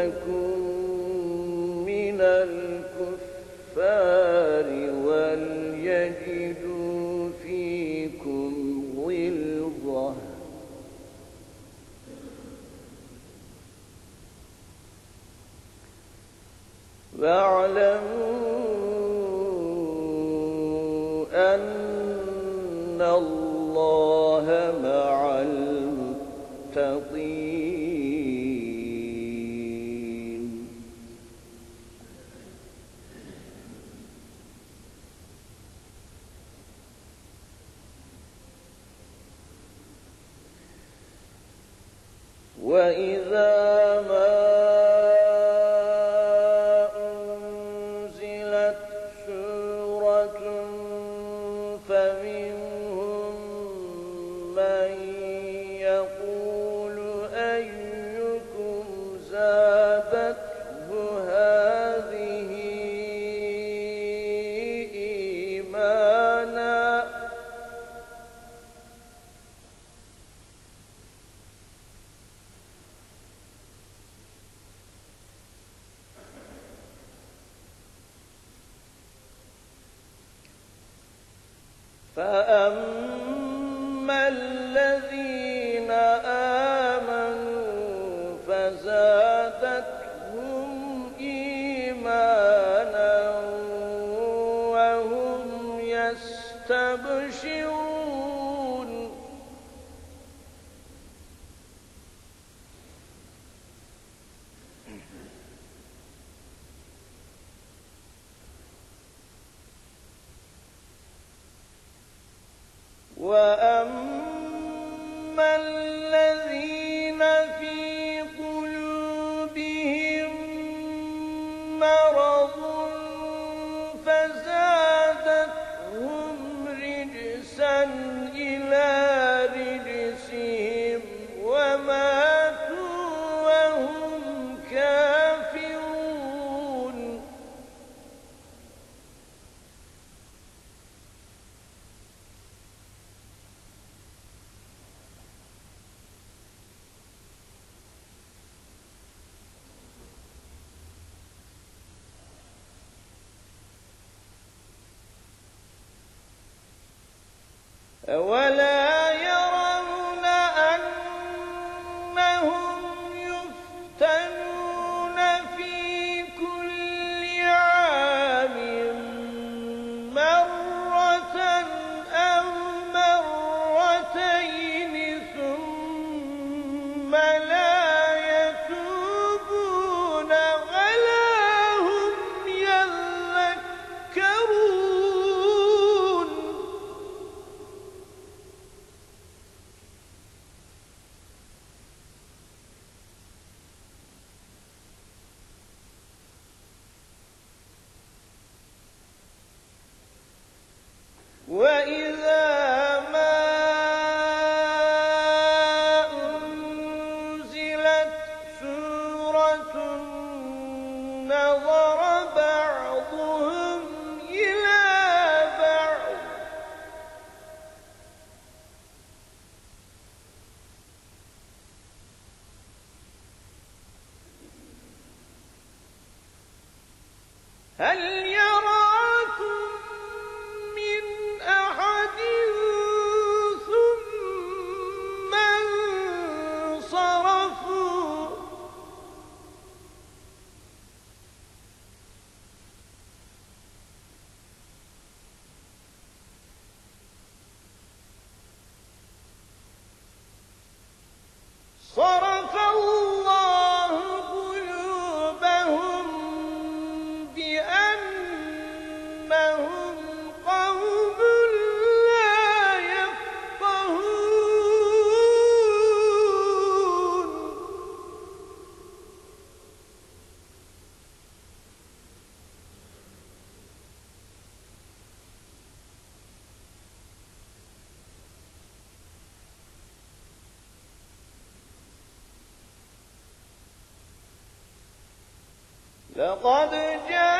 تكن من الكفار وليجدوا فيكم غلظة. واعلموا وإذا فأما الذين آمنوا فزادت هل لقد جاءكم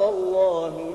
الله